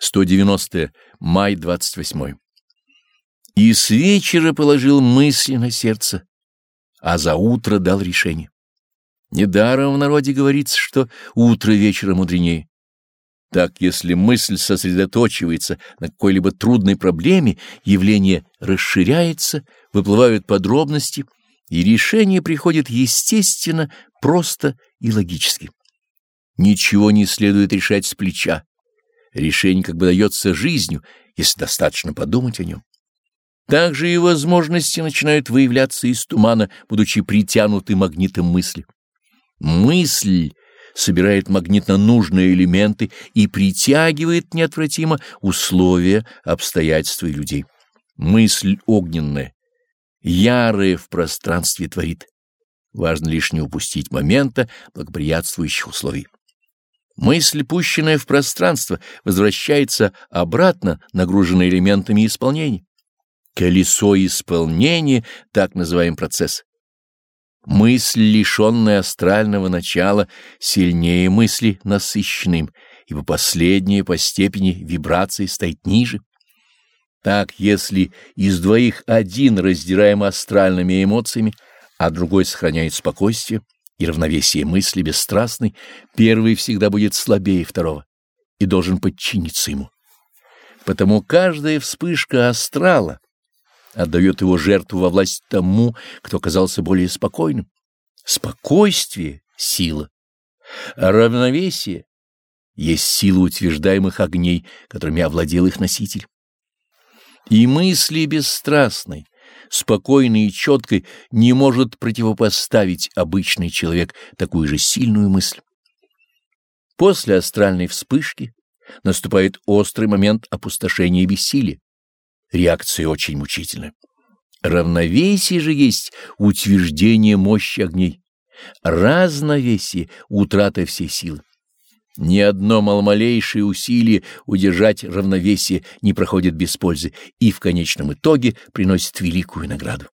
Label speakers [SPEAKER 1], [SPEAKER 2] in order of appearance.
[SPEAKER 1] 190 май 28 И с вечера положил мысли на сердце, а за утро дал решение. Недаром в народе говорится, что утро вечера мудренее. Так, если мысль сосредоточивается на какой-либо трудной проблеме, явление расширяется, выплывают подробности, и решение приходит естественно, просто и логически. Ничего не следует решать с плеча. Решение как бы дается жизнью, если достаточно подумать о нем. Также и возможности начинают выявляться из тумана, будучи притянуты магнитом мысли. Мысль собирает магнитно нужные элементы и притягивает неотвратимо условия, обстоятельства и людей. Мысль огненная, ярая в пространстве творит. Важно лишь не упустить момента благоприятствующих условий. Мысль, пущенная в пространство, возвращается обратно, нагруженная элементами исполнения. Колесо исполнения — так называем процесс. Мысль, лишенная астрального начала, сильнее мысли насыщенным, ибо последняя по степени вибрации стоит ниже. Так, если из двоих один раздираем астральными эмоциями, а другой сохраняет спокойствие и равновесие мысли бесстрастной, первый всегда будет слабее второго и должен подчиниться ему. Потому каждая вспышка астрала — отдает его жертву во власть тому, кто оказался более спокойным. Спокойствие — сила, а равновесие есть сила утверждаемых огней, которыми овладел их носитель. И мысли бесстрастной, спокойной и четкой не может противопоставить обычный человек такую же сильную мысль. После астральной вспышки наступает острый момент опустошения и бессилия. Реакция очень мучительная. Равновесие же есть утверждение мощи огней. Разновесие — утрата всей силы. Ни одно маломалейшее усилие удержать равновесие не проходит без пользы и в конечном итоге приносит великую награду.